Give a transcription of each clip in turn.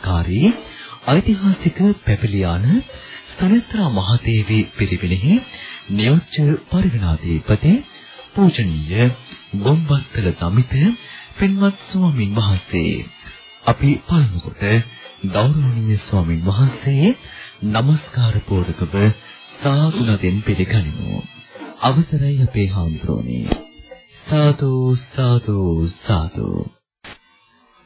විසුද්ධාරාමාදීකාරී ඓතිහාසික පැපිලියාන සනත්‍රා මහදේවී පිරිවෙනෙහි නියෝජ්‍ය පරිවිනාධිපති පූජනීය ගොම්බත්තල දමිත පින්වත් ස්වාමින් වහන්සේ. අපි පළමු කොට ගෞරවනීය ස්වාමින් වහන්සේ নমස්කාර පූර්වකව සාදුනදෙන් පිළිගනිමු. අවසරයි අපේ හාමුදුරනේ. සාදු සාදු සාදු.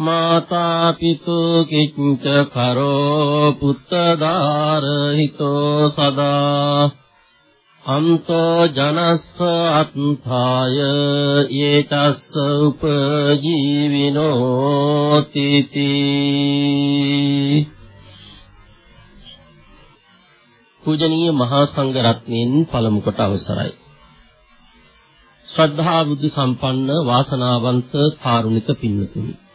මාතා පිතු කිච්ච කරෝ පුත්තදාරහිතෝ සදා අන්තෝ ජනස්ස අත්ථාය යේතස්ස උපජීවිනෝ තිති පූජනීය මහා සංඝ රත්නයන් පළමු කොට අවසරයි ශ්‍රද්ධා බුද්ධ සම්පන්න වාසනාවන්ත කාරුණික පින්වතුනි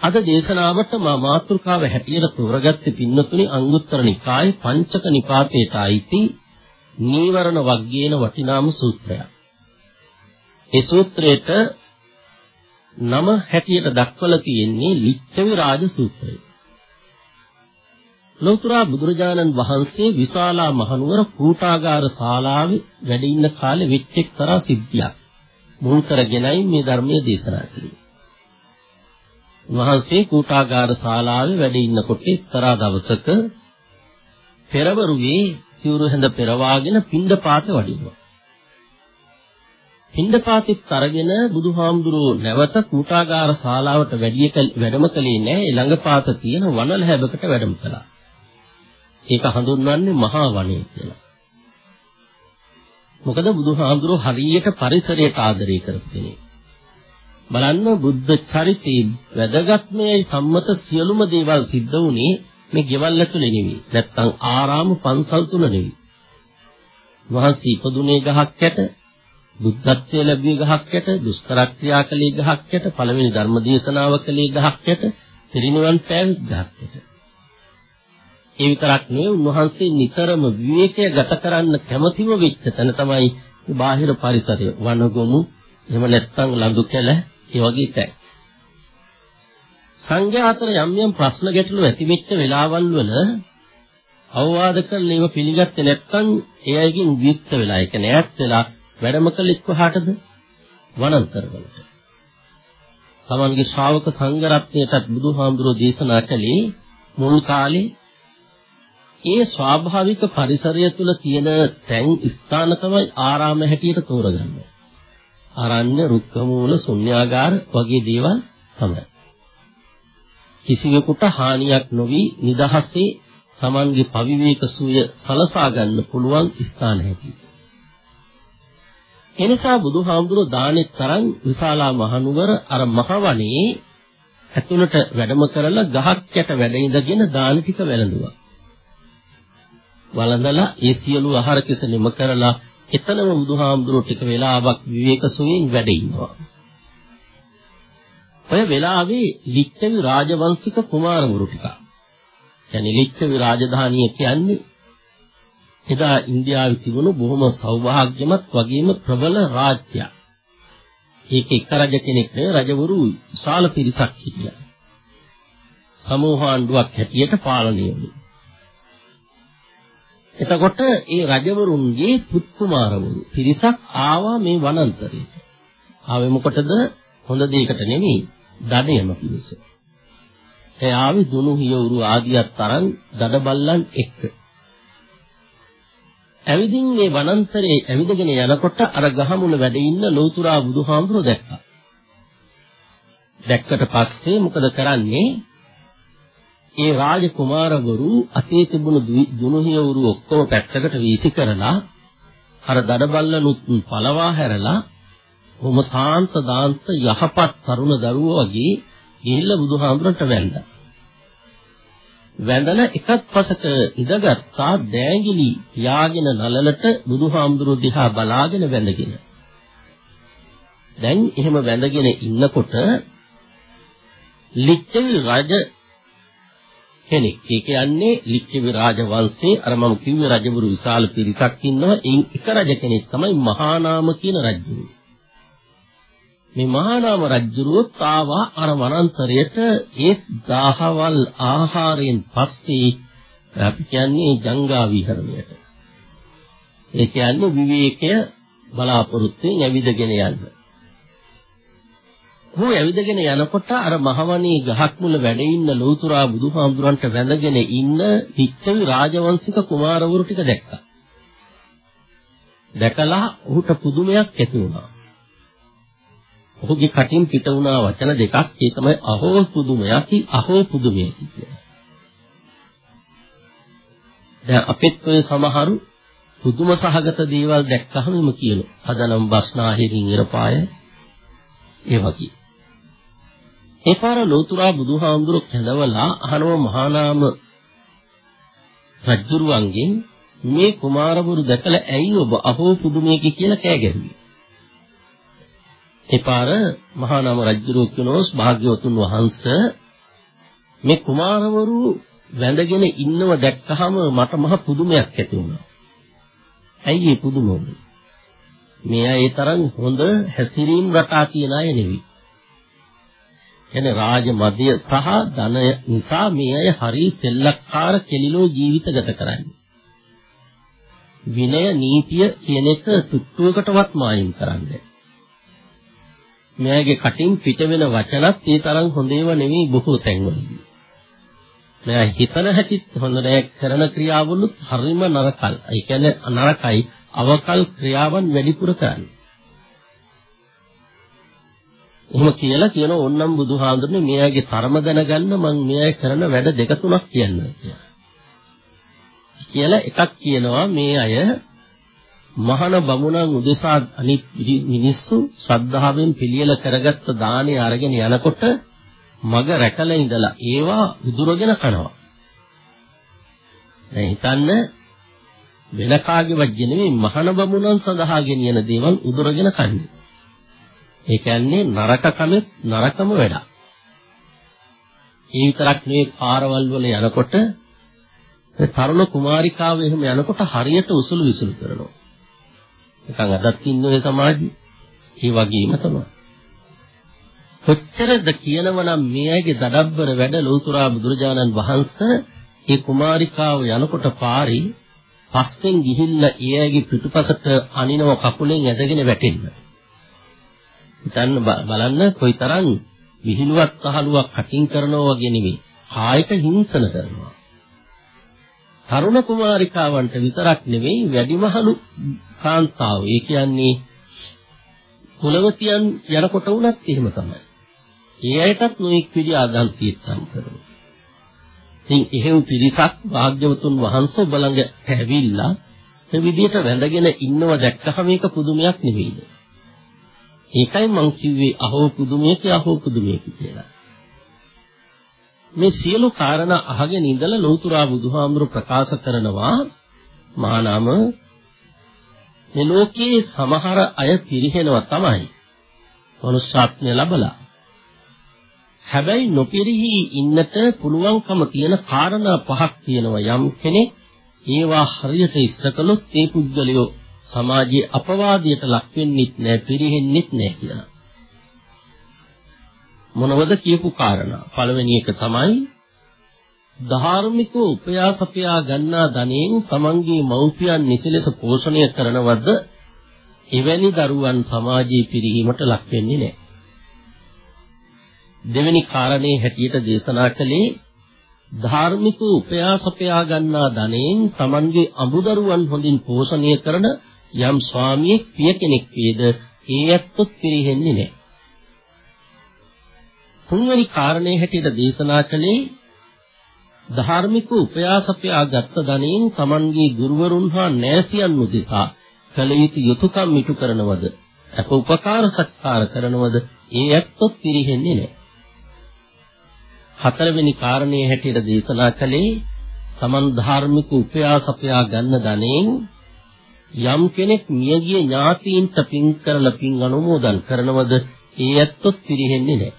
අද දේශනාවට මා මාතෘකාව හැටියට තෝරගත්තේ පින්නතුනි අංගුත්තර නිකායේ පංචක නිපාතේට අයිති නීවරණ වග්ගයේන වටිනාම සූත්‍රයක්. ඒ සූත්‍රයට නම හැටියට දක්වලා තියෙන්නේ ලිච්ඡවි රාජ සූත්‍රය. ලෝතර බුදුරජාණන් වහන්සේ විශාලා මහනුවර කූටාගාර ශාලාවේ වැඩ ඉන්න කාලේ වෙච්ච එක්තරා සිද්ධියක්. මුල් කරගෙනයි මේ ධර්මයේ දේශනා කළේ. වහන්සේ කූටාගාර ශාලාවේ වැඩ ඉන්නකොට එක්තරා දවසක පෙරවරුවේ සිවුරු හැඳ පෙරවාගෙන පින්ඩපාත වඩිනවා. පින්ඩපාතෙත් අරගෙන බුදුහාමුදුරුවෝ නැවත කූටාගාර ශාලාවට වැඩිය වැඩම කළේ නැහැ. ළඟපාත තියෙන වනල හැබකට වැඩම කළා. ඒක හඳුන්වන්නේ මහා වනය කියලා. මොකද බුදුහාමුදුරුවෝ හරියට පරිසරයට ආදරය කරපු කෙනෙක්. බලන්න බුද්ධ චරිතයේ වැදගත්මයි සම්මත සියලුම දේවල් සිද්ධ වුණේ මේ ගෙවල් ඇතුලේ නෙවෙයි. නැත්තම් ආරාම පන්සල් තුල නෙවෙයි. වහන්සේ ඉපදුනේ ගහක් යට, බුද්ධත්වයේ ලැබුවේ ගහක් යට, දුෂ්කර ක්‍රියා කළේ ගහක් යට, පළවෙනි ධර්ම දේශනාව කළේ ගහක් යට, පිරිනිවන් පෑවිත් ගහක් යට. ඒ විතරක් නෙවෙයි උන්වහන්සේ නිතරම විවේකය ගත කරන්න කැමැතිම වෙච්ච තැන තමයි බාහිර පරිසරය වනගොමු එහෙම නැත්නම් ලඳු කැල ඒ වගේ තැන්. සංඝයා අතර යම් යම් ප්‍රශ්න ගැටලු ඇති වෙච්ච වෙලාවල් වල අවවාද කරලා ඒව පිළිගත්තේ නැත්නම් ඒ අයගෙන් වික්ත වෙලා ඒක නෑත් වෙලා වැඩම කළ එක්වහටද වනාන්තරවලට. තමන්ගේ ශ්‍රාවක සංඝ රත්නයටත් බුදුහාමුදුරෝ දේශනා කළේ මුල් කාලේ ඒ ස්වාභාවික පරිසරය තුල තියෙන තැන් ස්ථාන තමයි ආරාම හැටියට තෝරගන්නේ. අරණ්‍ය රුක්ක මූල ශුන්‍යාගාර වගේ දේවල් තමයි. කිසිවෙකුට හානියක් නොවි නිදහසේ Tamange පවිවේක සුවය සලසා ගන්න පුළුවන් ස්ථාන හැටියට. එනිසා බුදුහාමුදුරුවෝ දානෙත් තරම් විශාලා මහනුවර අර මහවණේ ඇතුළට වැඩම කරලා ගහක් යට වැඩ ඉඳගෙන දාන ටික වැළඳුවා. වළඳලා ඒ සියලු ආහාර කිස නිම කරලා එතනම බුදුහාමුදුරුවෝ ටික වෙලාවක් විවේක සුවයෙන් වැඩ ඉන්නවා. ඔය වෙලාවේ ලිච්ඡවි රාජවංශික කුමාරවරු ටික. يعني ලිච්ඡවි රාජධානිය කියන්නේ එදා ඉන්දියාවේ තිබුණු බොහොම සෞභාග්‍යමත් වගේම ප්‍රබල රාජ්‍යයක්. ඒක එක් රජ කෙනෙක් නෙවෙයි රජවරු විශාල පිරිසක් හිටියා. සමූහ ආණ්ඩුවක් හැටියට පාලනය වුණා. එතකොට ඒ රජවරුන්ගේ පුත් කුමාරවරු පිරිසක් ආවා මේ වනාන්තරයට. ආවේ මොකටද? හොඳ දෙයකට නෙමෙයි, දඩයම පිණිස. ඒ ආවේ දුනු හියවරු ආදියක් තරම් දඩබල්ලන් එක්ක. ඇවිදින් මේ වනාන්තරයේ ඇවිදගෙන යනකොට අර ගහමුල වැඩ ඉන්න ලෞතුරා බුදුහාමුදුරුවෝ දැක්කා. දැක්කට පස්සේ මොකද කරන්නේ? ඒ රාජකුමාරවරු අතේ තිබුණු දුනුහියවරු ඔක්කොම පැත්තකට වීසි කරලා අර දඩබල්ලනුත් පළවා හැරලා කොහොම සාන්ත දාන්ත යහපත් තරුණ දරුවෝ වගේ ගිහිල්ලා බුදුහාමුදුරන්ට වැඳලා. වැඳලා එකත් පසක ඉඳගත්තා දෑඟිලි පියාගෙන නලලට බුදුහාමුදුරුවෝ දිහා බලාගෙන වැඳගෙන. දැන් එහෙම වැඳගෙන ඉන්නකොට ලිච්ඡවි රජ කෙනෙක්. ඒ කියන්නේ ලිච්ඡවි රාජ වංශයේ අර මම කිව්වේ රජවරු විශාල පිරිසක් ඉන්නවා. එයින් එක රජ කෙනෙක් තමයි මහා නාම කියන රජු. මේ මහා නාම රජුරුවත් ආවා අර වනාන්තරයට ඒ දහවල් ආහාරයෙන් පස්සේ අපි කියන්නේ ජංගා විහරණයට. ඒ කියන්නේ විවේකය බලාපොරොත්තුෙන් ඇවිදගෙන යන්න. ඔහු ඇවිදගෙන යනකොට අර මහවණී ගහක් මුල වැඩ ඉන්න ලෞතුරා බුදුහාමුදුරන්ට වැඳගෙන ඉන්න පිච්චවි රාජවංශික කුමාරවරු ටික දැක්කා. දැකලා ඔහුට පුදුමයක් ඇති වුණා. ඔහුගේ කටින් පිට වුණා වචන දෙකක් ඒ තමයි අහෝ පුදුමයකි අහෝ පුදුමයකි කියලා. දැන් අපෙත් ඔය සමහරු පුදුම සහගත දේවල් දැක්කහම එම කියනවා. අදනම් බස්නාහිරින් ඉරපාය ඒ වගේ. ඒ පාර ලෝතුරා බුදුහාමුදුරුවෝ කැඳවලා අහනව මහා නාම රජුරුවන්ගෙන් මේ කුමාරවරු දැකලා ඇයි ඔබ අහෝ පුදුමයකි කියලා කෑ ගැහුවේ? ඒ පාර මහා නාම රජුරුව කියනෝස් භාග්‍යවතුන් වහන්සේ මේ කුමාරවරු වැඳගෙන ඉන්නව දැක්කහම මට මහ පුදුමයක් ඇති වුණා. ඇයි ඒ පුදුම වුනේ? මේ අය ඒ තරම් හොඳ හැසිරීම් රටා තියන අය නෙවෙයි. එනේ රාජ මධ්‍ය සහ ධනය නිසා මේ අය හරි සෙල්ලක්කාර කෙලිලෝ ජීවිත ගත කරන්නේ. විනය නීතිය කියන එක තුට්ටුවකටවත් මායිම් කරන්නේ. මෙයාගේ කටින් පිට වෙන වචනත් ඒ තරම් හොඳ ඒවා නෙවෙයි බොහෝ තැන්වලදී. මෙයා හිතන හැටිත් හොඳ නෑ කරන ක්‍රියාවලුත් හරිම නරකයි. ඒ කියන්නේ නරකයි අවකල් ක්‍රියාවන් වැඩිපුර කරන්නේ. එහෙම කියලා කියන ඕන්නම් බුදුහාඳුනේ මෙයාගේ තරම දැනගන්න මම මෙයා කරන වැඩ දෙක තුනක් කියන්න කියලා. කියලා එකක් කියනවා මේ අය මහාන බමුණන් උදෙසා අනිත් මිනිස්සු ශ්‍රද්ධාවෙන් පිළියෙල කරගත්ත දානේ අරගෙන යනකොට මග රැකලා ඉඳලා ඒවා උදුරගෙන කනවා. දැන් හිතන්න වෙන කාගේවත් නෙමෙයි මහාන බමුණන් සඳහා ගෙනියන දේවල් උදුරගෙන කන්නේ. ඒ කියන්නේ නරක කමෙත් නරකම වැඩක්. ඒ විතරක් නෙවෙයි පාරවල් වල යනකොට තරුණ කුමාරිකාව එහෙම යනකොට හරියට උසුළු විසුළු කරනවා. නිකන් අදත් ඉන්න ඔය සමාජයේ ඒ වගේම තමයි. කොච්චරද කියනවනම් මේ අයගේ දඩබ්බර වැඩ ලෞතුරා බුදුරජාණන් වහන්සේ ඒ කුමාරිකාව යනකොට පාරේ පස්සෙන් ගිහිල්ලා ඒ අයගේ පිටුපසට අනිනව කකුලෙන් ඇදගෙන වැටෙන්න. හිතන්න බලන්න කොයිතරම් විහිළුවක් අහලුවක් කටින් කරනවා වගේ නෙමෙයි කායික හිංසන කරනවා. තරුණ කුමාරිකාවන්ට විතරක් නෙමෙයි වැඩිමහලු කාන්තාව. ඒ කියන්නේ කුලවතියන් යනකොට වුණත් එහෙම තමයි. ඒ අයටත් නොඑක් විදි ආගන්තියම් කරනවා. ඉතින් එහෙව් පිරිසක් වාග්යවතුන් වහන්සේ ඔබ ළඟ ඇවිල්ලා මේ විදිහට වැඳගෙන ඉන්නව දැක්කම මේක පුදුමයක් නෙවෙයිද? ඒකයි මං කිව්වේ අහෝ පුදුමයක අහෝ පුදුමයක කියලා. මේ සියලු කාරණා අහගෙන ඉඳලා ලෞතුරා බුදුහාමුදුරු ප්‍රකාශ කරනවා මානම මේ ලෝකයේ සමහර අය පිරිහෙනවා තමයි. මනුෂ්‍යාත්මය ලැබලා. හැබැයි නොපිරිහි ඉන්නට පුළුවන්කම තියෙන කාරණා පහක් තියෙනවා යම් කෙනෙක් ඒවා හරියට ඉස්ත කළොත් ඒ පුද්ගලයෝ සමාජයේ අපවාදයට ලක් වෙන්නෙත් නෑ පිරිහෙන්නෙත් නෑ කියලා. මොනවද කියපු කාරණා? පළවෙනි එක තමයි ධාර්මිකව උපයාසපයා ගන්නා ධනෙන් තමන්ගේ මව්පියන් නිසලෙස පෝෂණය කරනවද එවැනි දරුවන් සමාජයේ පිරිහීමට ලක් වෙන්නේ නැහැ. දෙවෙනි කාරණේ හැටියට දේශනා කළේ ධාර්මිකව උපයාසපයා ගන්නා ධනෙන් තමන්ගේ අඹදරුවන් හොඳින් පෝෂණය කරන යම් ස්වාමියෙක් පිය කෙනෙක් වේද ඒ ඇත්තොත් පිරිහෙන්නේ නැහැ. තුන්වෙනි කාරණේ හැටියට දේශනා කළේ ධාර්මික උපයාසපයා ගත්ත ධනෙන් Tamanගේ ගුරුවරුන් හා නෑසියන් උදෙසා කළ යුතු යුතුයකම් ඉටු කරනවද අප උපකාර සත්කාර කරනවද ඒ ඇත්තොත් පිරිහෙන්නේ නැහැ. හතරවෙනි කාරණේ හැටියට දේශනා කළේ තමන් ධාර්මික උපයාසපයා ගන්න ධනෙන් යම් කෙනෙක් මියගිය ඥාතීන්ට පින් කරලා පින් අනුමෝදන් කරනවද ඒ ඇත්තොත් පිරිහෙන්නේ නැහැ.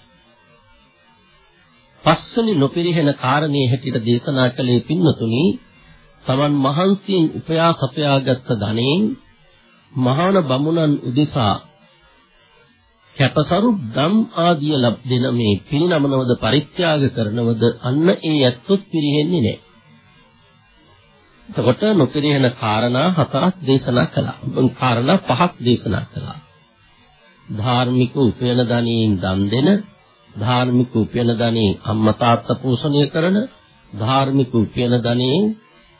පස්වෙනි නොපිරිහෙන කාරණේ හැටියට දේශනා කළේ පින්වතුනි තමන් මහන්සියෙන් උපයා සපයාගත් ධනෙන් මහාන බමුණන් උදෙසා කැපසරු ධම් ආදිය ලැබෙන මේ පිරිනමනවද පරිත්‍යාග කරනවද අන්න ඒ ඇත්තොත් පිරිහෙන්නේ නැහැ. එතකොට නොපිරිහෙන කාරණා හතරක් දේශනා කළා. කාරණා පහක් දේශනා කළා. ධාර්මික උපයන ධනෙන් දන් දෙන, ධාර්මික උපයන ධනෙන් අම්මා තාත්තා පෝෂණය කරන, ධාර්මික උපයන ධනෙන්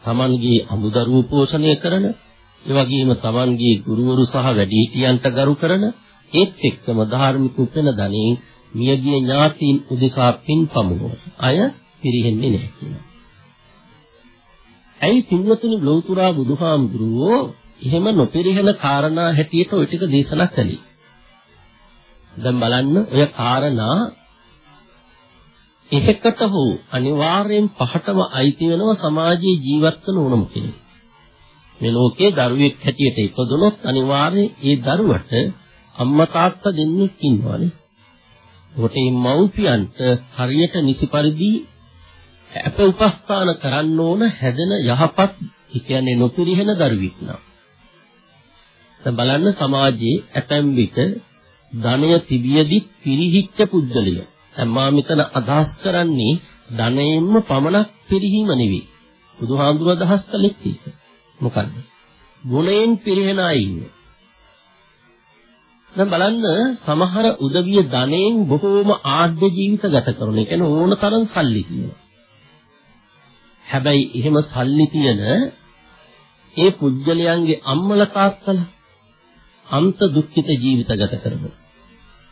තමන්ගේ අමුදරුව පෝෂණය කරන, ඒ වගේම තමන්ගේ ගුරුවරු සහ වැඩිහිටියන්ට ගරු කරන, ඒත් එක්කම ධාර්මික උපයන ධනෙන් මියගිය ඥාතීන් උදෙසා පින් පමුණුවන අය පිරිහෙන්නේ නැහැ කියනවා. ඇයි පින්වතුනි ලෞතුරා බුදුහාමුදුරුවෝ එහෙම නොපිරිහෙන කාරණා හැටියට ওই ටික දේශනා කළේ. දැන් බලන්න ඔය කාරණා එකකට හෝ අනිවාර්යෙන් පහටම අයිති වෙනවා සමාජයේ ජීවත් වෙන ඕනම කෙනෙක්. මේ ලෝකේ දරුවෙක් හැටියට ඉපදුනොත් අනිවාර්යෙන් ඒ දරුවට අම්මා තාත්තා දෙන්නෙක් ඉන්නවනේ. ඒකට මේ මව්පියන්ට හරියට නිසි පරිදි අප උපස්ථාන කරන්න ඕන හැදෙන යහපත් ඒ කියන්නේ නොපිරිහෙන දරුවෙක් නම්. දැන් බලන්න සමාජයේ ඇතැම් විට ධනය තිබියදි පිරිහිච්ච පුද්ගලය. දැන් මා මෙතන අදහස් කරන්නේ ධනයෙන්ම පමණක් පිරිහීම නෙවෙයි. බුදුහාමුදුර අදහස් කළෙත් ඒක. මොකද්ද? ගුණයෙන් පිරිහෙන අය ඉන්නේ. දැන් බලන්න සමහර උදවිය ධනයෙන් බොහෝම ආඩ්‍ය ජීවිත ගත කරන. ඒ කියන්නේ ඕන තරම් සල්ලි තියෙනවා. හැබැයි එහෙම සල්ලි තියෙන ඒ පුජ්‍යලයන්ගේ අම්මල තාත්තලා අන්ත දුක්ඛිත ජීවිත ගත කරනවා.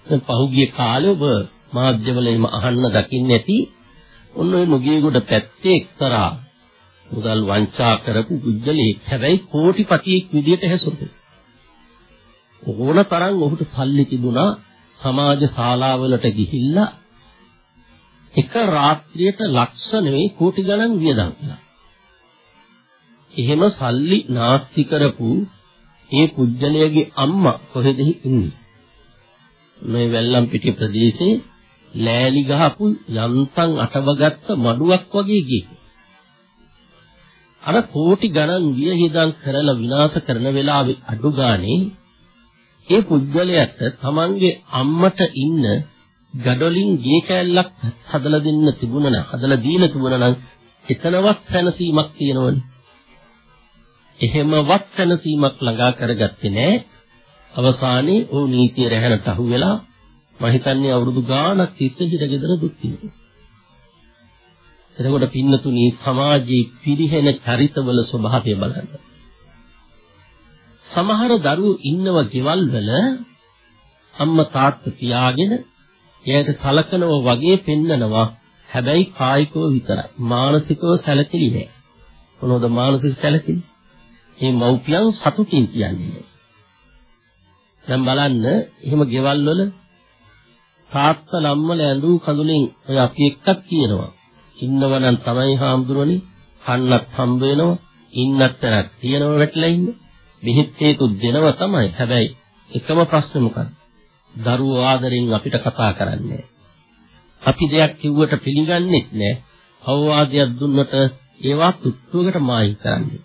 දැන් පහුගිය කාලේ ඔබ මාධ්‍යවලින්ම අහන්න දකින්න ඇති ඔන්න ඔය නුගේගොඩ පැත්තේ එක්තරා මුදල් වංචා කරපු පුජ්‍යලෙක් හැබැයි කෝටිපතියෙක් විදියට හැසිරුණා. ඕන තරම් ඔහුට සල්ලි තිබුණා සමාජ ශාලාවලට ගිහිල්ලා එක රාත්‍රියට ලක්ෂ නෙවෙයි කෝටි ගණන් වියදම් කළා. එහෙම සල්ලි නාස්ති කරපු ඒ පුජ්‍යලයේ අම්මා කොහෙද ඉන්නේ? මේ වෙල්ලම් පිටි ප්‍රදේශේ ලෑලි ගහපු යන්තම් අටවගත්ත මඩුවක් වගේ ගියේ. අර කෝටි ගණන් වියහිදම් කරලා විනාශ කරන වෙලාවේ අඩු ගානේ ඒ පුජ්‍යලයට තමන්ගේ අම්මට ඉන්න ගඩොලින් ගේ කෑල්ලක් හදලා දෙන්න තිබුණා නම් හදලා දීලා තිබුණා නම් එතනවත් සැනසීමක් තියෙනවනේ. එහෙමවත් සැනසීමක් ළඟා කරගත්තේ නැහැ. අවසානයේ ਉਹ නීතිය රැහැනට අහු වෙලා මම හිතන්නේ අවුරුදු ගාණක් තිස්සේ හිටගෙදර දුක් විඳිනවා. එතකොට පින්නතුනි සමාජයේ පිරිහෙන චරිතවල ස්වභාවය බලන්න. සමහර දරුවෝ ඉන්නව ගෙවල් වල අම්මා තාත්තා තියාගෙන එයාට සලකනව වගේ පෙන්නනවා. හැබැයි කායිකව විතරයි. මානසිකව සැලකිලි නෑ. මොනවද මානසික සැලකිලි? මේ මව්පියන් සතුටින් කියන්නේ. දැන් බලන්න එහෙම ගෙවල් වල තාත්තා ළම්මල ඇඳු කඳුලින් ඔය අපි එක්කක් කියනවා. ඉන්නවනම් තමයි හාමුදුරනේ කන්නත් හම්බ වෙනවා. ඉන්නත් තැනක් තියෙනව වැටලා ඉන්න. බෙහෙත් හේතු දෙනවා තමයි. හැබැයි එකම ප්‍රශ්නේ මොකක්ද? දරුවෝ ආදරෙන් අපිට කතා කරන්නේ අපි දෙයක් කිව්වට පිළිගන්නේ නැහැ. අවවාදයක් දුන්නට ඒවා තුට්ටුවකට මායි කරන්නේ.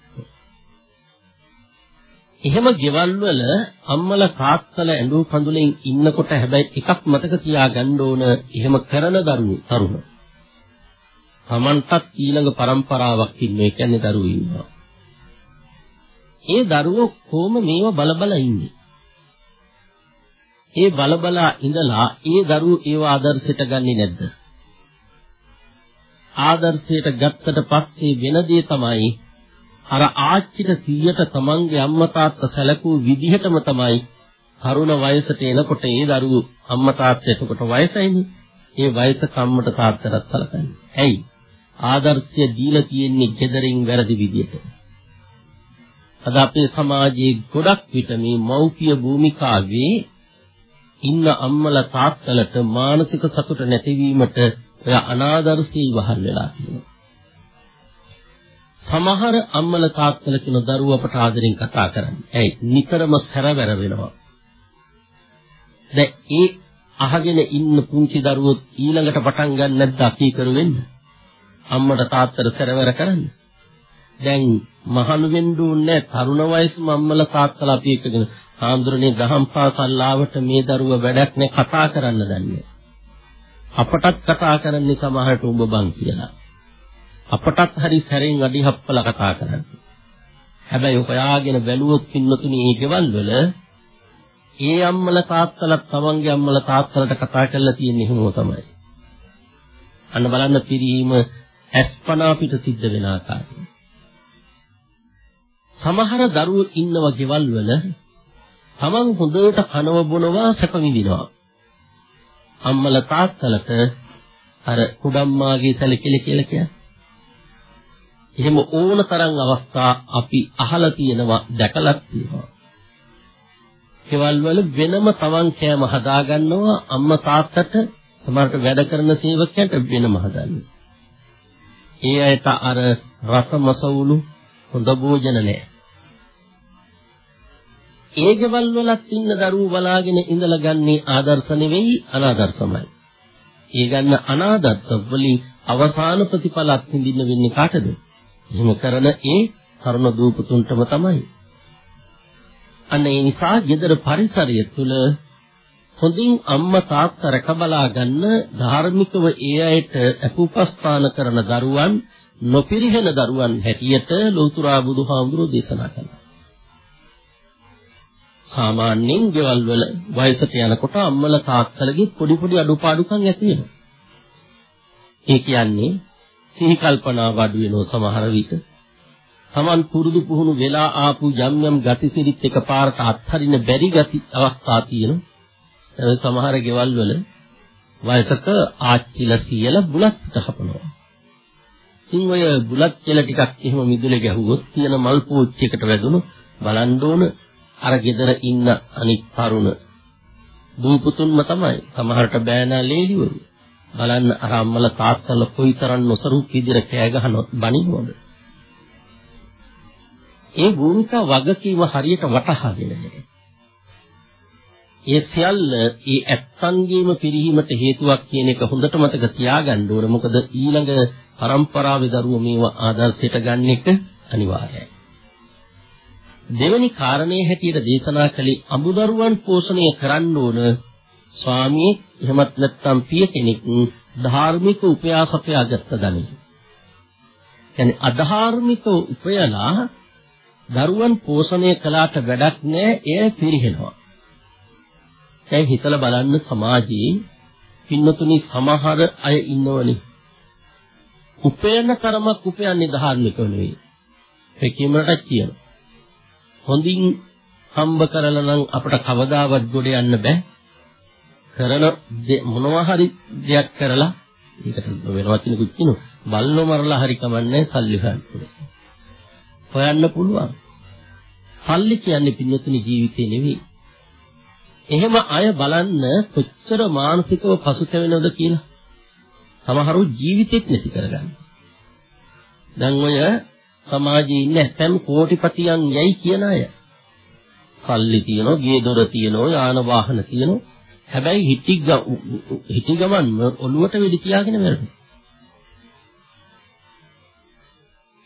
එහෙම ගෙවල් වල අම්මලා තාත්තලා ඇඬු කඳුලෙන් ඉන්නකොට හැබැයි එකක් මතක තියාගන්න ඕන එහෙම කරන දරුවෝ තරුණ. Tamanටත් ඊළඟ પરම්පරාවක් ඉන්නේ කියන්නේ දරුවෝ ඉන්නවා. ඒ දරුවෝ කොහොම මේව බලබල ඉන්නේ? ඒ බලබලා ඉඳලා ඒ දරුවෝ ඒව ආදර්ශයට ගන්නේ නැද්ද? ආදර්ශයට ගත්තට පස්සේ වෙන දේ තමයි අර ආච්චිට 100ට තමන්ගේ අම්මා තාත්තා සැලකූ විදිහටම තමයි තරුණ වයසට එනකොට ඒ දරුවෝ අම්මා තාත්තා එතකොට වයසයිනේ. ඒ වයස කම්මට තාත්තටත් සැලකන්නේ. ඇයි? ආදර්ශය දීලා තියෙන්නේ gederin වැරදි විදියට. අද අපේ සමාජයේ ගොඩක් විට මේ මෞපිය භූමිකාවේ ඉන්න අම්මලා තාත්තලට මානසික සතුට නැතිවීමට ඔය අනාදර්ශී වහල් වෙලා තියෙනවා. සමහර අම්මල තාත්තල කියන දරුවෝ අපට ආදරෙන් කතා කරන්නේ. ඇයි? නිතරම සැරවැර වෙනවා. දැන් ඒ අහගෙන ඉන්න පුංචි දරුවෝ ඊළඟට පටන් ගන්න නැද්ද අපි කරු වෙන්න? අම්මට තාත්තට සැරවැර කරන්න. දැන් මහලු වෙන්න ඕනේ තරුණ වයසේම අම්මලා තාත්තලා අපි එකගෙන ආන්දරණේ දහම් පාසල් ආවට මේ දරුවා වැඩක් නෑ කතා කරන්න දන්නේ. අපටත් කතා කරන්නේ සමහරට උඹ බං කියලා. අපටත් හරි සැරෙන් අඩි හප්පලා කතා කරන්නේ. හැබැයි ඔයාගෙන බැලුවොත් පින්නතුනි මේ ගෙවල් වල ඒ අම්මලා තාත්තලා තමන්ගේ අම්මලා තාත්තලාට කතා කරලා තියෙන්නේ එහෙමම තමයි. අන්න බලන්න පිරීම ඇස්පනා පිට සිද්ධ වෙන ආකාරය. සමහර දරුවෝ ඉන්නව ගෙවල් වල තමන් හොඳට කනව බොනවා සැප විඳිනවා. අම්මලා තාත්තලට අර කුඩම්මාගේ සැලකිලි කියලා කියන්නේ. එහෙම ඕන තරම් අවස්ථා අපි අහලා තියෙනවා දැකලා තියෙනවා. කෙවල් වල වෙනම තමන් කෑම හදා ගන්නවා අම්මා තාත්තට සමහරට වැඩ කරන සේවකයන්ට වෙනම හදන්නේ. ඒ අයට අර රස මසවුලු හොඳ භෝජන නැහැ. ඒ ගෙවල් වලත් ඉන්න දරුවෝ බලාගෙන ඉඳලා ගන්නේ ආදර්ශ නෙවෙයි අනාදර්ශමයි. ඒ ගන්න අනාදර්ශ වලින් අවසාන ප්‍රතිඵලත් හිඳින්න වෙන්නේ කාටද? එහෙම කරන ඒ තරුණ දූපතුන්ටම තමයි. අන්න ඒ නිසා gedara පරිසරය තුළ හොඳින් අම්මා තාත්තා රැකබලා ගන්න ධාර්මිකව ඒ අයට අපුපස්ථාන කරන දරුවන් නොපිරිහෙන දරුවන් හැටියට ලෞතර බුදුහාමුදුරෝ දේශනා කළා. සාමාන්‍යයෙන් ගෙවල් වල වයසට යනකොට අම්මලා තාත්තලගේ පොඩි පොඩි අඩුපාඩුකම් ඇති වෙනවා. ඒ කියන්නේ සිහි කල්පනා වඩු වෙනවා සමහර විට. Taman පුරුදු පුහුණු වෙලා ආපු යම් යම් ගතිසිරිත් එකපාරට අත්හරින්න බැරි ගති අවස්ථා තියෙනවා. සමහර ගෙවල් වල වයසක ආච්චිලා සියලා බුලත් තහපනවා. ඉතින් ඔය බුලත් කියලා ටිකක් එහෙම මිදුලේ ගැහුවොත් තියෙන මල් පෝච්චියකට වැදුණු බලන්න ඕන අර ගෙදර ඉන්න අනිත් තරුණ. දූපුතුන්ම තමයි සමහරට බෑනා ලේලිවරු. බලන්න අර අම්මලා තාත්තලා කොයිතරම් නොසරුක් විදිහට කෑ ගහන බණිනවද? ඒ භූමිකා වගකීම හරියට වටහාගෙන නැහැ. ඒ සියල්ල ඒ ඇත්තන්ගේම පිරිහීමට හේතුවක් කියන එක හොඳට මතක තියාගන්න ඕන. මොකද ඊළඟ પરම්පරාවේ දරුවෝ මේවා ආදර්ශයට ගන්න එක අනිවාර්යයි. දෙවෙනි කාරණේ හැටියට දේශනා කළේ අමුදරුවන් පෝෂණය කරන්න ඕන ස්වාමී එහෙමත් නැත්නම් පිය කෙනෙක් ධාර්මික උපයාසපයා ගත්ත දණි. කියන්නේ අධාර්මික උපයලා දරුවන් පෝෂණය කළාට වැඩක් නැහැ එය පිරිහෙනවා. දැන් හිතලා බලන්න සමාජයේ පින්නතුනි සමහර අය ඉන්නවනේ. උපයන තරමක් උපයන්නේ ධාර්මිකව නෙවෙයි. ඒ කීමරට කියනවා. හොඳින් හම්බ කරලා නම් අපට කවදාවත් ගොඩ යන්න බෑ. කරන මොනවා හරි දෙයක් කරලා ඒකට වෙන වචනකුත් කියනවා. බල්ලෝ මරලා හරි කමන්නේ සල්ලි හොයන්න. හොයන්න පුළුවන්. සල්ලි කියන්නේ පින්නතුනි ජීවිතේ නෙවෙයි. එහෙම අය බලන්න කොච්චර මානසිකව පසුතැවෙනවද කියලා. සමහරු ජීවිතෙත් නැති කරගන්න. දැන් ඔය සමාජයේ ඉන්න ඇතැම් කෝටිපතියන් යයි කියන අය. සල්ලි තියනවා, ගේ දොර තියනවා, යාන වාහන තියනවා. හැබැයි හිටි හිටි ගමන්ම ඔළුවට වෙඩි තියාගෙන මැරෙනවා.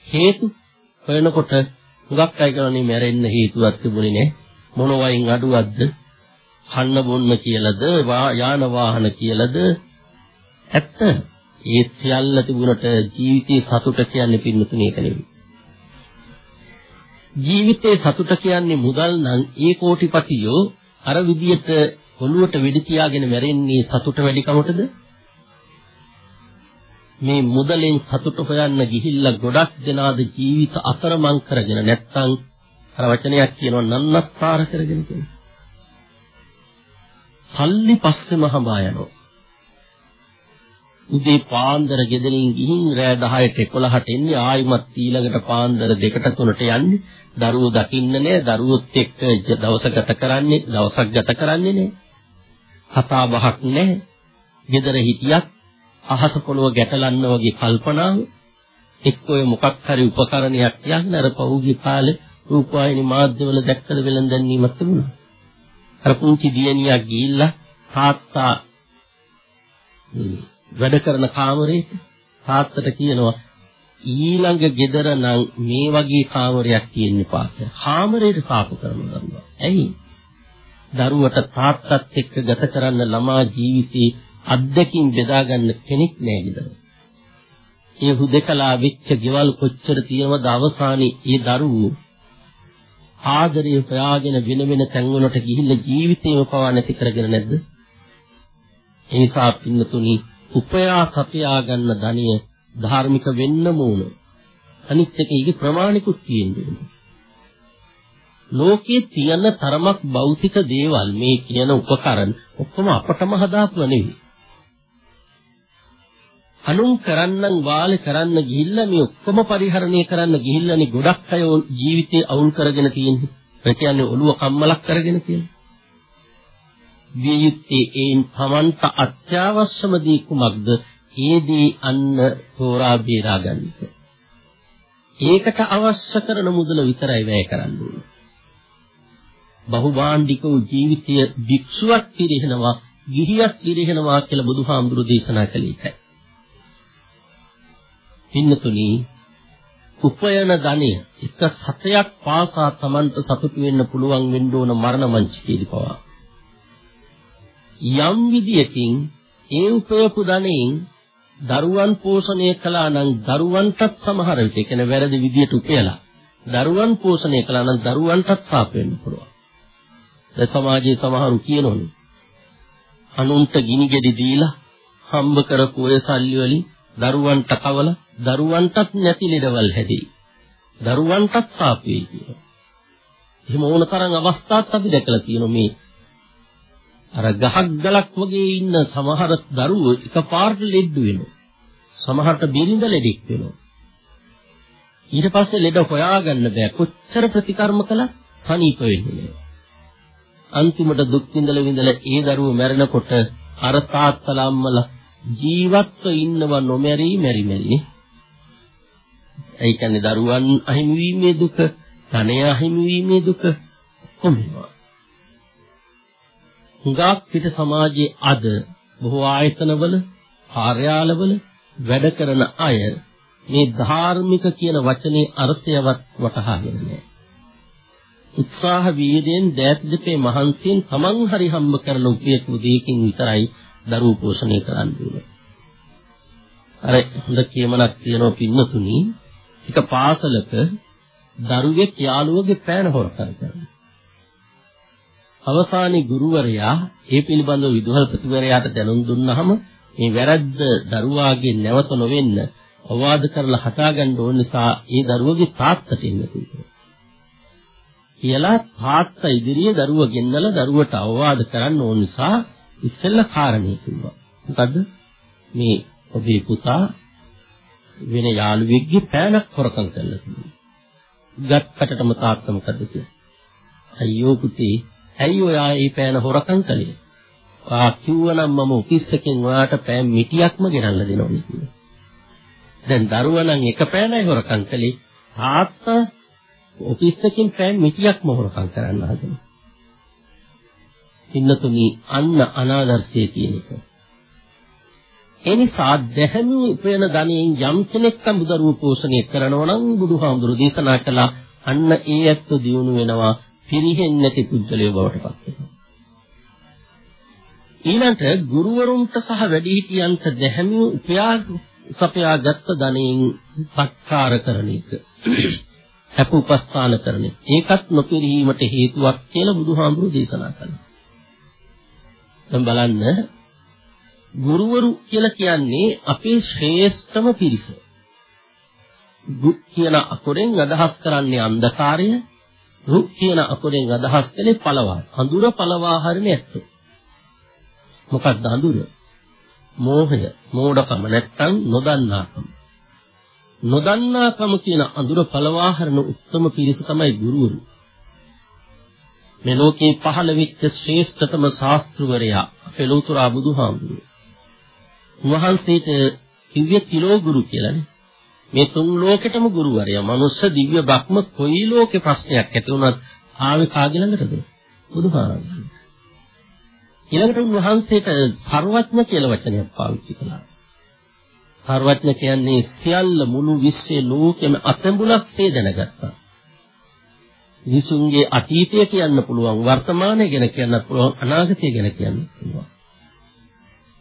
හේතු හොයනකොට හුඟක් අය කරන්නේ මැරෙන්න හේතුවක් තිබුණේ නැහැ. මොන වයින් අඩුවක්ද? කන්න බොන්න කියලාද, යාන වාහන කියලාද? ඇත්ත. ඒ සියල්ල තිබුණට ජීවිතේ සතුට කියන්නේ පින්නතුනේ ඒක නෙවෙයි. ජීවිතේ සතුට කියන්නේ මුදල් නම් ඒ කෝටිපතියෝ අර විදියට ඔළුවට වෙඩි තියාගෙන මැරෙන්නේ සතුට වැඩි කමටද? මේ මුදලෙන් සතුට හොයන්න ගිහිල්ලා ගොඩක් දෙනාද ජීවිත අතරමං කරගෙන නැත්තම් අර වචනයක් කියනවා නන්නත්තර කරගෙන කියනවා. සල්ලි පස්සෙම හඹා යනවා. උදේ පාන්දර ගෙදරින් ගිහින් රෑ 10ට 11ට එන්නේ ආයිමත් ඊළඟට පාන්දර දෙකට තුනට යන්නේ. දරුවෝ දකින්න නෑ. දරුවොත් එක්ක දවස ගත කරන්නේ දවසක් ගත කරන්නේ නෑ. කතා බහක් නෑ. ගෙදර හිටියත් අහස පොළව ගැටලන්න වගේ කල්පනාව. එක්ක ඔය මොකක් හරි උපකරණයක් යන්න අර පහුගිය කාලේ රූපවාහිනී මාධ්‍යවල දැක්කද වෙලඳන්නීමක් තිබුණා අර පුංචි දියණියක් ගිහිල්ලා තාත්තා වැඩ කරන කාමරේට තාත්තට කියනවා ඊළඟ ගෙදර නම් මේ වගේ කාමරයක් තියෙන්න එපා කියලා. කාමරේට සාප කරනවා දරුවා. ඇයි? දරුවට තාත්තත් එක්ක ගත කරන්න ළමා ජීවිතේ අත්දැකීම් බෙදා ගන්න කෙනෙක් නෑ ගෙදර. ඒ හුදකලා වෙච්ච ගෙවල් කොච්චර තියෙනවද අවසානයේ ඒ දරුවෝ ආදරය ප්‍රයාගෙන වෙන වෙන තැන්වලට ගිහිල්ලා ජීවිතේම පවා නැති කරගෙන නැද්ද? ඒ නිසා පින්නතුනි උපයා සපයා ගන්න ධනිය ධාර්මික වෙන්නම ඕන. අනිත් එක ඊගේ ප්‍රමාණිකුත් තියෙන්න ලෝකයේ තියෙන තරමක් භෞතික දේවල් මේ කියන උපකරණ ඔක්කොම අපටම හදාපුව නෙවෙයි. අනුන් කරන්නම් වාලේ කරන්න ගිහිල්ලා මේ ඔක්කොම පරිහරණය කරන්න ගිහිල්ලානේ ගොඩක් අය ජීවිතේ අවුල් කරගෙන තියෙන්නේ. ඒ කියන්නේ ඔළුව කම්මලක් කරගෙන තියෙන්නේ. විය යුත්තේ ඒන් තමන්ට අත්‍යවශ්‍යම දේ කුමක්ද? ඒදී අන්න තෝරා බේරා ගන්නට. ඒකට අවශ්‍ය කරන මුදල විතරයි වැය කරන්න ඕනේ. බහුභාණ්ඩික වූ ජීවිතය භික්ෂුවක් පිරිනනවා, ගිහියක් පිරිනනවා කියලා බුදුහාමුදුරු දේශනා කළේ ඒකයි. පින්නතුනි උපයන ධනය එක සතයක් පාසා Tamanට සතුටු වෙන්න පුළුවන් වෙන්න ඕන මරණ මංචකයේදී පවා යම් විදියකින් ඒ උපයපු ධනෙන් දරුවන් පෝෂණය කළා නම් දරුවන්ටත් සමහර විට ඒ කියන්නේ වැරදි විදියට උපයලා දරුවන් පෝෂණය කළා නම් දරුවන්ටත් සාප වෙන්න පුළුවන්. ඒ සමාජයේ සමහරු කියනෝනේ අනුන්ට ගිනි ගෙඩි දීලා හම්බ කරපු ඔය සල්ලි වලින් දරුවන්ට කවල දරුවන්ටත් නැති ලෙඩවල් හැදෙයි. දරුවන්ටත් සාප වෙයි කියලා. එහෙම ඕන තරම් අවස්ථාත් අපි දැකලා තියෙනවා මේ අර ගහක් ගලක් වගේ ඉන්න සමහර දරුවෝ එකපාරට ලෙඩ වෙනවා. සමහරට බිරිඳ ලෙඩෙක් වෙනවා. ඊට පස්සේ ලෙඩ හොයාගන්න බෑ. කොච්චර ප්‍රතිකර්ම කළත් සනීප වෙන්නේ නෑ. අන්තිමට දුක් විඳලා විඳලා ඒ දරුවෝ මැරෙනකොට අර තාත්තලා අම්මලා ජීවත්ව ඉන්නව නොමැරි මෙරි මෙරි. ඒ කියන්නේ දරුවන් අහිමි වීමේ දුක, ධනය අහිමි වීමේ දුක කොහොමද? හුඟක් පිට සමාජයේ අද බොහෝ ආයතනවල කාර්යාලවල වැඩ කරන අය මේ ධාර්මික කියන වචනේ අර්ථයවත් වටහාගෙන නැහැ. උත්සාහ වීර්යයෙන් දෑත් දෙපේ මහන්සියෙන් තමන් හරි හම්බ කරලා උපයපු දෙයකින් විතරයි දරුවෝ පෝෂණය කරන්න ඕනේ. අර හොඳ කියමනක් තියෙනවා පින්නතුනි එක පාසලක දරුවෙක් යාළුවගේ පෑන හොරකම් කරනවා. අවසානයේ ගුරුවරයා ඒ පිළිබඳව විදුහල්පතිවරයාට දැනුම් දුන්නාම මේ වැරද්ද දරුවාගේ නැවත නොවෙන්න අවවාද කරලා හදා ගන්න ඕන නිසා ඒ දරුවගේ තාත්තට එන්න කිව්වා. කියලා තාත්තා ඉදිරියේ දරුවා ගෙන්නලා දරුවට අවවාද කරන්න ඕන නිසා ඉස්සෙල්ලා කාරණේ කිව්වා. මොකද මේ ඔබේ පුතා වෙන යාළුවෙක්ගේ පෑනක් හොරකම් කරලා තිබුණා. ගත්කටම තාත්තා මොකද කිව්වේ? අයියෝ පුතේ ඇයි ඔයා මේ පෑන හොරකම් කළේ? ආ කිව්වනම් මම ඔෆිස් එකෙන් ඔයාට පෑන් මිටියක්ම ගෙනල්ලා දෙනවනේ කිව්වා. දැන් දරුවා නම් එක පෑනයි හොරකම් කළේ. තාත්තා ඔෆිස් එකෙන් පෑන් මිටියක්ම හොරකම් කරන්න හදනවා. ඉන්නතුනි අන්න අනාදර්ශයේ තියෙන එක. එනිසා දැහැමි උපයන ධනයෙන් යම් කෙනෙක් අමුදරුව පෝෂණය කරනවා නම් බුදුහාමුදුරු දේශනා කළා අන්න ඒ ඇත්ත දියුණු වෙනවා පිරිහෙන්නේ නැති පුද්ගලයෝ බවට පත් වෙනවා. ඊළඟට ගුරුවරුන්ට සහ වැඩිහිටියන්ට දැහැමිව උපයා සපයාගත් ධනෙන් සත්කාර කරන එක. අප උපස්ථාන කරන එක. ඒකත් නොපිරීමට හේතුවක් කියලා බුදුහාමුදුරු දේශනා කළා. දැන් බලන්න ගුරුවරු කියලා කියන්නේ අපේ ශ්‍රේෂ්ඨම පිරිස. ගු කියන අකුරෙන් අදහස් කරන්නේ අන්ධකාරය රු කියන අකුරෙන් අදහස් කළේ පළවා. අඳුර පළවා හරින ඇත්ත. මොකක්ද අඳුර? මෝහය, මෝඩකම නැත්තම් නොදන්නාකම. නොදන්නාකම කියන අඳුර පළවාහරන උත්තම පිරිස තමයි ගුරුවරු. මේ ලෝකේ පහළ වෙච්ච ශ්‍රේෂ්ඨතම ශාස්ත්‍රවරයා අපේ ලෝතුරා බුදුහාමුදුරුවෝ. උන්වහන්සේට කිව්වේ තිලෝ ගුරු කියලානේ. මේ තුන් ලෝකෙටම ගුරුවරයා. මනුස්ස දිව්‍ය බ්‍රහ්ම කොයි ලෝකේ ප්‍රශ්නයක් ඇති වුණත් ආවේ කාගේ ළඟටද? බුදුහාමුදුරුවෝ ඊළඟට උන්වහන්සේට ਸਰවඥ කියලා වචනයක් පාවිච්චි කළා. ਸਰවඥ කියන්නේ සියල්ල මුළු විශ්වයේ ලෝකෙම අතඹුලක් සේ දැනගත්තා. විසුන්ගේ අතීතය කියන්න පුළුවන් වර්තමානය ගැන කියන්නත් පුළුවන් අනාගතය ගැන කියන්නත් පුළුවන්.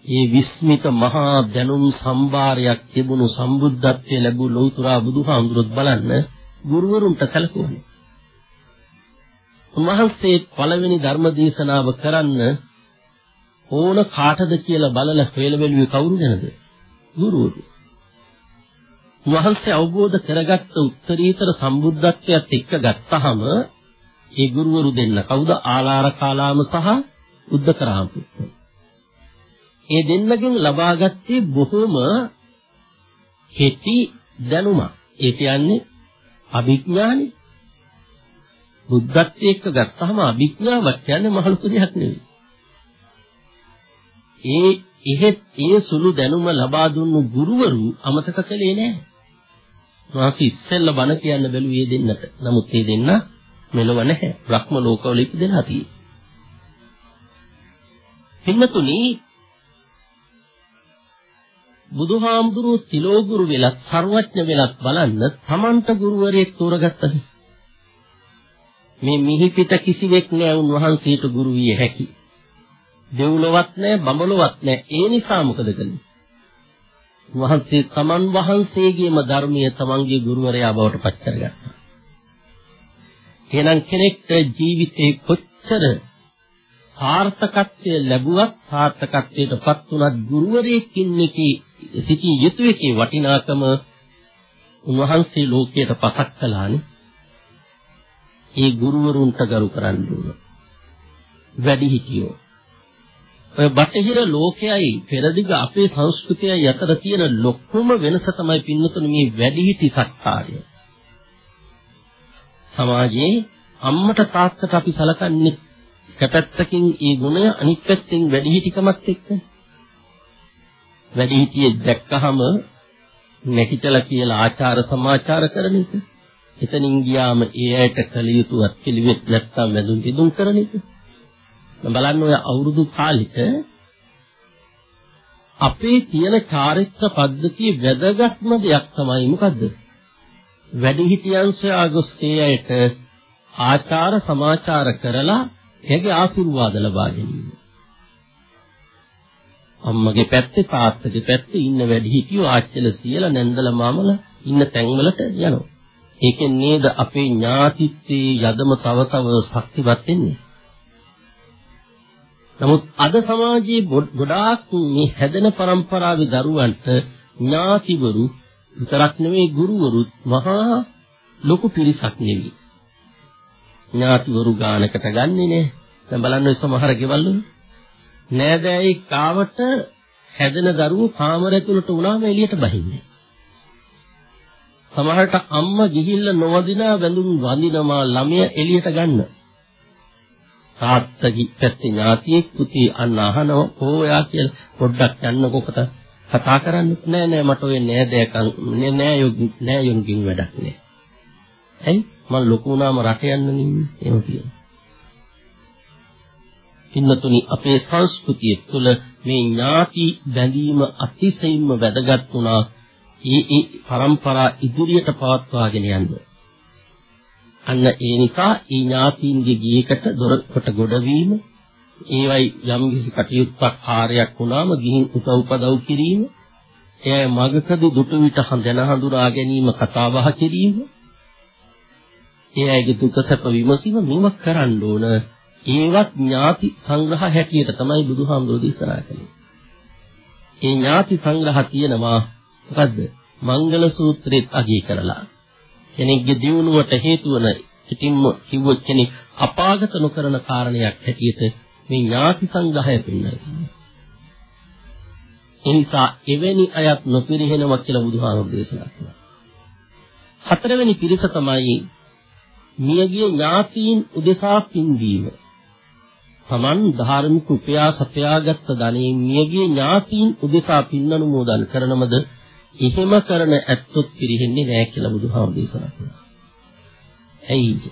මේ විස්මිත මහා දැනුම් සම්භාරයක් තිබුණු සම්බුද්ධත්වයේ ලැබූ ලෞතුරා බුදුහාමුදුරුවෝ බලන්න ගුරුවරුන්ට සැලකුවා. උන්වහන්සේ පළවෙනි ධර්ම දේශනාව කරන්න ඕන කාටද කියලා බලලා හොයලබැලුවේ කවුරු ගැනද? ගුරුවරු. වහන්සේ අවබෝධ කරගත්ත උත්තරීතර සම්බුද්ධත්වයට එක්ක ගත්තහම ඒ ගුරුවරු දෙන්න කවුද ආලාර කාලාම සහ උද්දකරාම ඒ දෙන්නගෙන් ලබාගත්තේ බොහොම කෙටි දැනුමක්. ඒ කියන්නේ අභිඥානි. බුද්ධත්වයේ එක්ක ගත්තහම අභිඥාවක් කියන්නේ මහලු දෙයක් නෙවෙයි. ඒ එහෙත් ඒ සුළු දැනුම ලබා දුන්නු ගුරුවරු අමතක කළේ නැහැ. වාසි ඉස්සෙල්ල බණ කියන්න බැලුවේ දෙන්නට. නමුත් මේ දෙන්න මෙලව නැහැ. බ්‍රහ්ම ලෝකවල ඉපදෙලා තියෙන්නේ. පින්නතුනි බුදුහාමුදුරුවෝ තිලෝගුරු වෙලත් ਸਰවඥ වෙලත් බලන්න තමන්ට ගුරුවරයෙක් තෝරගත්තද? මේ මිහිපිට කිසිවෙක් නෑ උන්වහන්සේට ගුරු විය හැකි. දෙව්ලොවත් නෑ බඹලොවත් නෑ. ඒ නිසා මොකද කළේ? වහන්සේ තමන් වහන්සේගේම ධර්මයේ තමන්ගේ ගුරුවරයා බවට පත් කරගත්තා. එහෙනම් කෙනෙක්ට ජීවිතේ කොච්චර සාර්ථකත්වය ලැබුවත් සාර්ථකත්වයටපත් වුණත් ගුරුවරයෙක් ඉන්නකේ සිටි යුතුයකේ වටිනාකම උන්වහන්සේ ලෝකයට පසක් කළානේ. ඒ ගුරුවරුන්ට ගරු කරන්න ඕන. වැඩි හිටියෝ ඔය බටහිර ලෝකයයි පෙරදිග අපේ සංස්කෘතියයි අතර තියෙන ලොකුම වෙනස තමයි පින්නතුනේ මේ වැඩිහිටි සත්කාරය. සමාජයේ අම්මට තාත්තට අපි සලකන්නේ කැපැත්තකින් ඒ ගුණය අනිත් පැත්තෙන් වැඩිහිටිකමත් එක්ක. වැඩිහිටියෙක් දැක්කහම නැකිතලා කියලා ආචාර සමාචාර කරන එක. එතනින් ගියාම ඒ ඇයට කළ යුතු අත්පිළිවෙත් නැත්තම් වැඳුම් පිදුම් කරන එක. බලන්න ඔය අවුරුදු කාලෙක අපේ තියෙන චාරිත්‍ර පද්ධතිය වැදගත්ම දෙයක් තමයි මොකද්ද? වැඩිහිටියන් සයාගොස්තේයට ආචාර සමාචාර කරලා එයාගේ ආශිර්වාද ලබා ගැනීම. අම්මගේ පැත්තේ තාත්තගේ පැත්තේ ඉන්න වැඩිහිටියෝ ආච්චල සියලා නැන්දල මාමල ඉන්න තැන්වලට යනවා. ඒකෙන් නේද අපේ ඥාතිත්වයේ යදම තව තව ශක්තිවත් වෙන්නේ. නමුත් අද සමාජයේ ගොඩාක් මේ හැදෙන પરම්පරාවේ දරුවන්ට ඥාතිවරු විතරක් නෙවෙයි ගුරුවරුත් මහා ලොකු පිරිසක් නෙවෙයි. ඥාතිවරු ගානකට ගන්නේ නෑ. දැන් බලන්න ඔය සමහර ගෙවල් වල නෑදෑයි කාවට හැදෙන දරුවෝ කාමරය තුලට උනාම එළියට බහින්නේ. සමහරට අම්මා ගිහිල්ලා නොවදිනා වැඳුම් වඳිනවා ළමයා එළියට ගන්න. තාත්තගේ පැත්තේ ඥාතියෙක් පුතේ අන්න අහනවා ඕයා කියලා පොඩ්ඩක් යන්නකොකට කතා කරන්නේ නෑ නෑ මට ඔය නෑ දැකන් නෑ නෑ යොගි නෑ යොගින් වැඩක් නෑ ඇයි මම ලොකු වුණාම රට යන්න නෙමෙයි එහෙම කියනවා ඉන්නතුනි අපේ සංස්කෘතිය තුළ මේ ඥාති බැඳීම අතිශයින්ම වැදගත් වුණා. ඒ ඒ પરම්පරා ඉදිරියට පවත්වාගෙන යන්න. අන්න ඒ නිසා ඒ ඥාතීන්ගේ ගියකට දොරකට ගොඩවීම ඒවයි යම් කිසි කටයුත්තක් කාර්යයක් වුණාම ගිහින් උප උපදව් කිරීම එය මගකදී දුටු විට හඳන හඳුනා ගැනීම කතා බහ කිරීම එයගේ දුක සැප විමසීම මේවක් කරන්න ඕන. ඒවත් ඥාති සංග්‍රහ හැටියට තමයි බුදුහාමුදුරුවෝ දේශනා කළේ ඒ ඥාති සංග්‍රහ තියෙනවා මොකද්ද මංගල සූත්‍රෙත් අගය කරලා කෙනෙක්ගේ දියුණුවට හේතු වන ඉතින්ම කිව්වොත් කෙනෙක් අපාගත නොකරන කාරණයක් හැටියට මේ ඥාති සංග්‍රහය පෙන්වනවා. ඒ නිසා එවැනි අයත් නොපිරිහෙනවා කියලා බුදුහාමුදුරු දේශනා කළා. හතරවෙනි පිරිස තමයි මියගිය ඥාතීන් උදෙසා පින්දීම. Taman ධාර්මික උපයා සපයාගත් ධනෙ මියගිය ඥාතීන් උදෙසා පින් අනුමෝදන් කරනමද එහෙම කරන ඇත්තොත් පිරිහෙන්නේ නැහැ කියලා බුදුහාමුදුරු දේශනා කළා. ඇයි?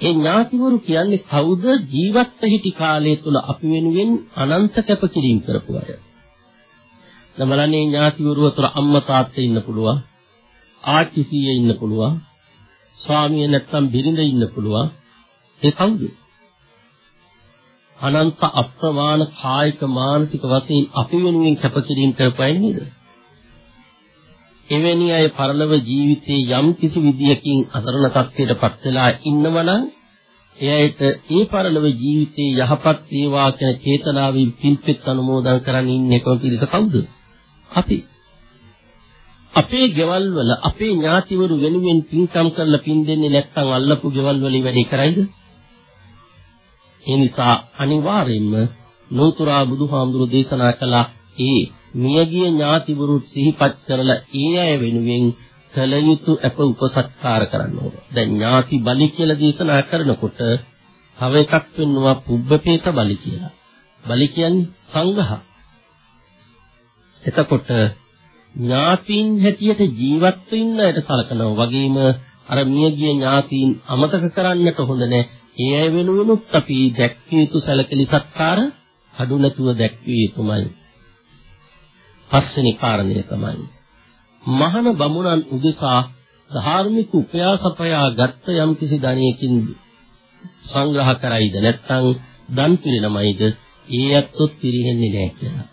ඒ ඥාතිවරු කියන්නේ කවුද ජීවත් හිටි කාලය තුල අපි වෙනුවෙන් අනන්ත කැපකිරීම කරපු අය. නමලන්නේ ඥාතිවරු අතර අම්මා තාත්තා ඉන්න පුළුවන්. ආච්චි සීයේ ඉන්න පුළුවන්. ස්වාමිය නැත්තම් බිරිඳ ඉන්න පුළුවන්. ඒ කවුද? අනන්ත අප්‍රමාණ කායික මානසික වශයෙන් අපි වෙනුවෙන් කැපකිරීම කරපයි නේද? එවැනි අය පරලොව ජීවිතයේ යම් කිසි විදියකින් අසරණ තත්ත්වයටපත් වෙලා ඉන්නවනම් එයට ඒ පරලොව ජීවිතයේ යහපත් වේවා කියන චේතනාවෙන් පින්පෙත් අනුමෝදන් කරන් ඉන්නේ කොහොමද පිළිස කවුද? අපි. අපේ ගෙවල් වල අපේ ඥාතිවරු වෙනුවෙන් පින්කම් කරලා පින් දෙන්නේ නැත්නම් අල්ලපු ගෙවල් වල වැඩේ කරයිද? ඒ නිසා අනිවාර්යයෙන්ම නෝතුරා බුදුහාමුදුරු දේශනා කළ ඒ මියගිය ඥාතිවරු සිහිපත් කරලා ඒ අය වෙනුවෙන් කල යුතු අප උපසත්කාර කරන්න ඕන. දැන් ඥාති බලි කියලා දේශනා කරනකොට තව එකක් වෙනවා පුබ්බපේත බලි කියලා. බලි කියන්නේ සංඝහ. එතකොට ඥාතීන් හැටියට ජීවත් වෙන්න යට සලකනවා වගේම අර මියගිය ඥාතීන් අමතක කරන්නට හොඳ නැහැ. ඒ අය වෙනුවෙනුත් අපි දැක්විය යුතු සැලකලි සත්කාර අඩු නැතුව දැක්විය යුතුමයි. පස්වෙනි කාරණය තමයි මහාන බමුණන් උදෙසා ධාර්මික උපයාසපයා ගත්ත යම්කිසි ධනයකින් සංග්‍රහ කරයිද නැත්නම් දන් පිළිනමයිද ඒ ඇත්තොත් පිරිහෙන්නේ නැහැ කියලා.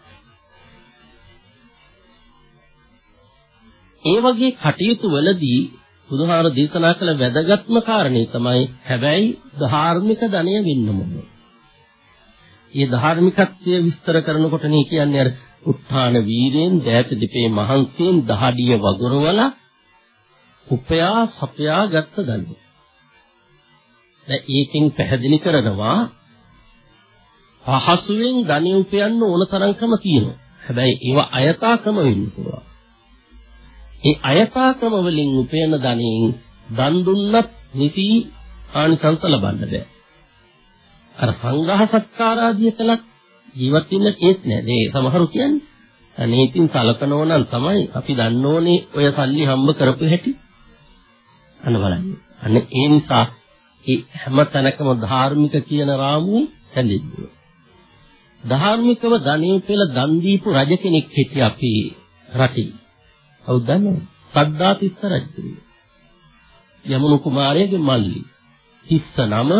ඒ වගේ කටයුතු වලදී බුදුහාර දේශනා කළ වැදගත්ම කාරණේ තමයි හැබැයි ධාර්මික ධනය වෙන්න ඕනේ. මේ ධාර්මිකත්වය විස්තර කරනකොට නේ කියන්නේ අර උත්හාන වීරයෙන් දෑත දෙපේ මහන්සියෙන් දහඩිය වගුරවල උපයා සපයා ගත්ත දන්නේ. දැන් ඒකෙන් පැහැදිලි කරනවා පහසුවෙන් ධනෙ උපයන්න ඕන තරම්කම තියෙනවා. හැබැයි ඒව අයථාක්‍රම වෙන්න පුළුවන්. ඒ අයථාක්‍රම වලින් උපයන ධනෙන් දන් දුන්නත් නිසි ආනිසංස ලබන්න බෑ. අර සංඝහ සත්කාර ආදිය කළත් ජීවත් වෙන්න ඒත් නෑ. මේ සමහරු කියන්නේ අනේකින් සලකනෝ නම් තමයි අපි දන්න ඕනේ ඔය සල්ලි හම්බ කරපු හැටි. අන්න බලන්න. අන්න ඒ නිසා ඒ හැම තැනකම ධාර්මික කියන රාමුවේ හැදෙන්නේ. ධාර්මිකව ධනෙ පෙළ දන් දීපු රජ කෙනෙක් හිටිය අපි රටේ. කවුද දන්නවද? සද්දාතිස්ස රජු. යමුණු කුමාරයාගේ මල්ලි. තිස්ස නම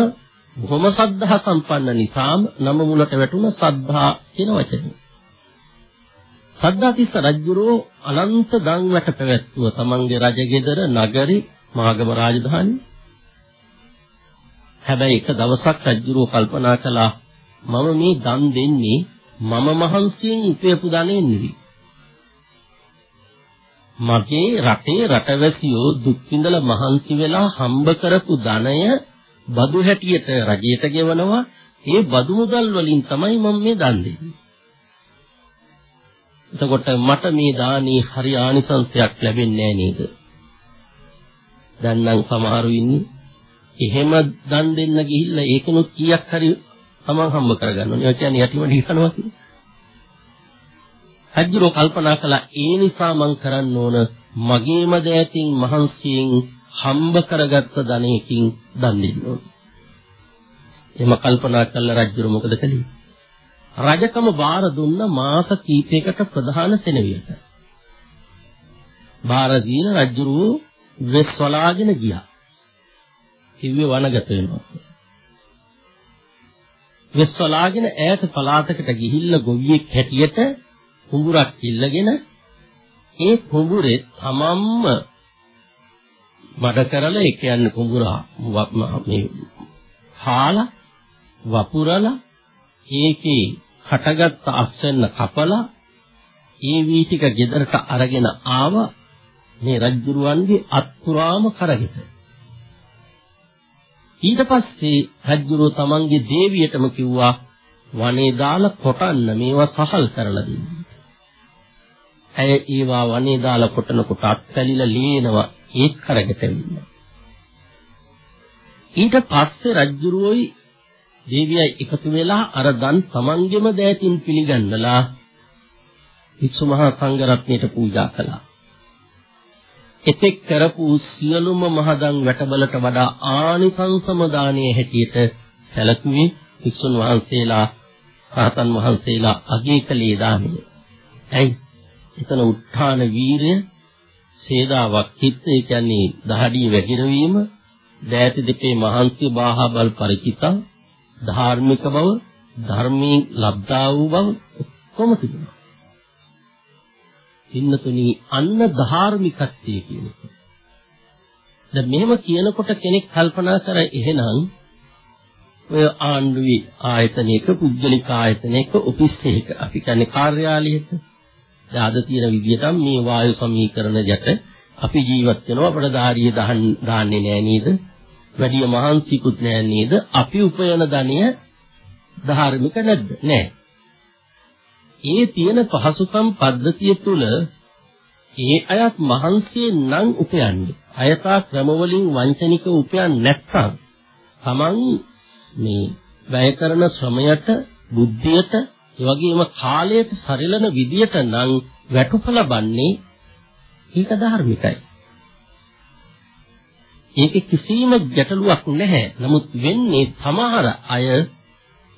බොහොම සද්ධා සම්පන්න නිසාම නම මුලට වැටුණ සද්ධා කියන වචනේ. සද්ධාතිස්ස රජුරෝ අනන්ත දන් වැට පැවැත්වුව තමන්ගේ රජගෙදර නගරි මාගම රාජධානි. හැබැයි එක දවසක් රජුරෝ කල්පනා කළා මම මේ දන් දෙන්නේ මම මහන්සියෙන් උපයපු ධනෙ නෙවෙයි. මගේ රටේ රටවැසියෝ දුක් විඳලා මහන්සි වෙලා හම්බ කරපු ධනය බදු හැටියට රජයට ගෙවනවා ඒ බදු මුදල් වලින් තමයි මම මේ දන් දෙන්නේ. එතකොට මට මේ දානේ හරි ආනිසංසයක් ලැබෙන්නේ නේද? දැන් නම් සමහරු ඉන්නේ එහෙම දන් දෙන්න ගිහිල්ලා ඒකනොත් කීයක් හරි තමන් හම්බ කරගන්නවා. ඒ කියන්නේ යටිම නිකනවා කියන්නේ. හජ්ජරෝ කල්පනා කළා ඒ නිසා මං කරන්න ඕන මගේම දෑතින් මහන්සියෙන් හම්බ කරගත්ත ධනයකින් දන් දෙන්න ඕන. එහෙම කල්පනා කළ රජුර මොකද කළේ? රජකම බාර දුන්න මාස කීපයකට ප්‍රධාන සෙනවියට. බාර දීන රජුරු වෙස් වලාගෙන ගියා. කිව්වේ වනගත වෙනවා. වෙස් වලාගෙන ඈත පළාතකට ගිහිල්ලා ගොවියෙක් හැටියට කුඹුරක් ඉල්ලගෙන ඒ කුඹුරේ තමන්ම මඩ කරලා ඒ කියන්නේ කුඹුර මේ හාලා වපුරලා ඒකේ හටගත්ත අස්වැන්න කපලා ඒ වී ටික ගෙදරට අරගෙන ආව මේ රජ්ජුරුවන්ගේ අත්පුරාම කරගෙට. ඊට පස්සේ රජ්ජුරුව තමන්ගේ දේවියටම කිව්වා වනේ දාලා කොටන්න මේවා සහල් කරලා දෙන්න. ඇය ඒවා වනේ දාලා කොටනකොට අත්පැලිලා ලීනවා ඒත් කරකට වෙනවා. ඊට පස්සේ රජුරුවෝයි දේවියයි එකතු වෙලා අර දන් තමන්ගෙම දෑතින් පිළිගන්නලා වික්ෂු මහා සංඝරත්නයට පූජා කළා. එතෙක් කරපු සියලුම මහදන් වැටබලට වඩා ආනිසංසම දානයේ හැටියට සැලකුවේ වික්ෂුන් වහන්සේලා රහතන් වහන්සේලා අගය කළේ දානය. ඇයි? එතන උත්හාන වීරය සේදාවක් හිත ඒ කියන්නේ දහඩිය වැగిරවීම දෑති දෙපේ මහන්සිය බාහා බල පරිචිතා ධාර්මික බව ධර්මයෙන් ලබ්ධා වූ බව ඔක්කොම තිබුණා. පින්නතුනි අන්න ධාර්මිකත්වයේ කියන එක. දැන් මෙහෙම කියනකොට කෙනෙක් කල්පනා කර එහෙනම් ඔය ආණ්ඩුවේ ආයතනයක පුද්ගලික ආයතනයක ඔෆිස් එකක අපි කියන්නේ කාර්යාලයක දැන් අද තියෙන විදිහට මේ වායු සමීකරණ යට අපි ජීවත් වෙනවා. අපේ ධාරිය දාන්නේ නෑ නේද? වැඩි මහන්සිකුත් නෑ නේද? අපි උපයන ධනය ධාර්මික නැද්ද? නෑ. ඒ තියෙන පහසුකම් පද්ධතිය තුළ ඒ අයත් මහන්සිය නම් උපයන්නේ. අයථා ක්‍රමවලින් වංචනික උපයන්නේ නැත්නම් Taman මේ වැය කරන ශ්‍රමයට, බුද්ධියට, ඒ වගේම කාලයට සරිලන විදියට නම් වැටුප ලබන්නේ ඒක ධර්මිකයි. ඒක කිසිම ගැටලුවක් නැහැ. නමුත් වෙන්නේ සමහර අය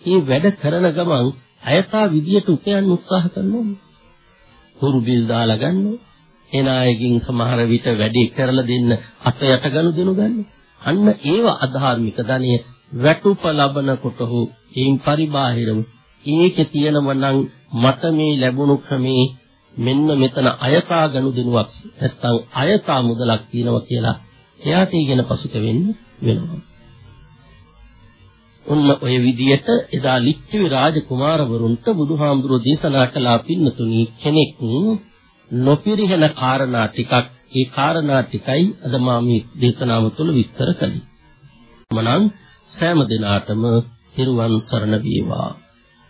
මේ වැඩ කරන ගමන් අයථා විදියට උපයන්න උත්සාහ කරනවා. හුරු බිල් දාලා ගන්නවා. එන අයකින් සමහර විට වැඩි කරලා දෙන්න අත යට ගනු දෙනු ගන්න. අන්න ඒව අධාර්මික ධනය වැටුප ලබනකොට හෝ ඒන් පරිබාහිරව ඒකේ තියෙනව නම් මට මේ ලැබුණු ක්‍රමේ මෙන්න මෙතන අයථා ගනු දෙනුවක් නැත්තම් අයථා මුදලක් තියෙනවා කියලා එයාට ඉගෙන පසුතැවෙන්න වෙනවා. ඔන්න ඔය විදියට එදා ලිච්ඡවි රාජකුමාරවරුන්ට බුදුහාමුදුරෝ දේශනා කළා පින්නතුනි කෙනෙක් නොපිරිහෙන කාරණා ටිකක් ඒ කාරණා ටිකයි අද මා මේ දේශනාව තුළ විස්තර කළේ. මනං සෑම දිනාටම හිරුවන් සරණ වේවා.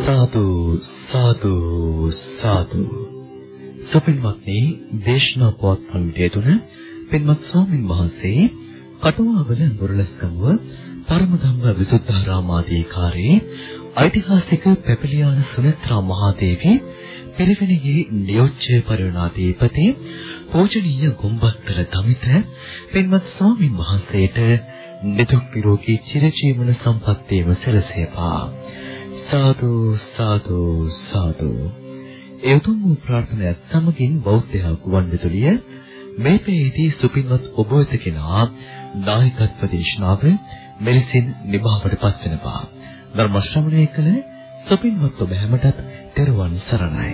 සාදු සාදු සාදු. සුපින්වත්නි දේශනා පුවත් පණ්ඩිතය තුන පින්වත් ස්වාමින් වහන්සේ කටුවාවල මුරලස්කමුව පරමධම්ම විසුද්ධාරාමාදීකාරී ඓතිහාසික පෙපලියාන සුනත්‍රා මහදේවී පෙරවෙනිගේ නියෝජ්‍ය පරිවර්ණාධිපති පූජනීය ගුම්බත්තර දමිත පින්වත් ස්වාමින් වහන්සේට නිදුක් නිරෝගී චිරජීවන සම්පන්නියම සැලසේවා. සාදු සාදු සාදු. ඒ උතුම් වූ ප්‍රාර්ථනාවත් සමගින් බෞද්ධ ගුවන්විදුලිය මේ පෙරේදී සුපින්වත් ඔබ වෙත කෙනා දායකත්ව දේශනාව මෙලෙසින් නිභාවට පත්වෙනවා. ධර්ම ශ්‍රවණය කළ සුපින්වත් ඔබ හැමටත් තෙරුවන් සරණයි.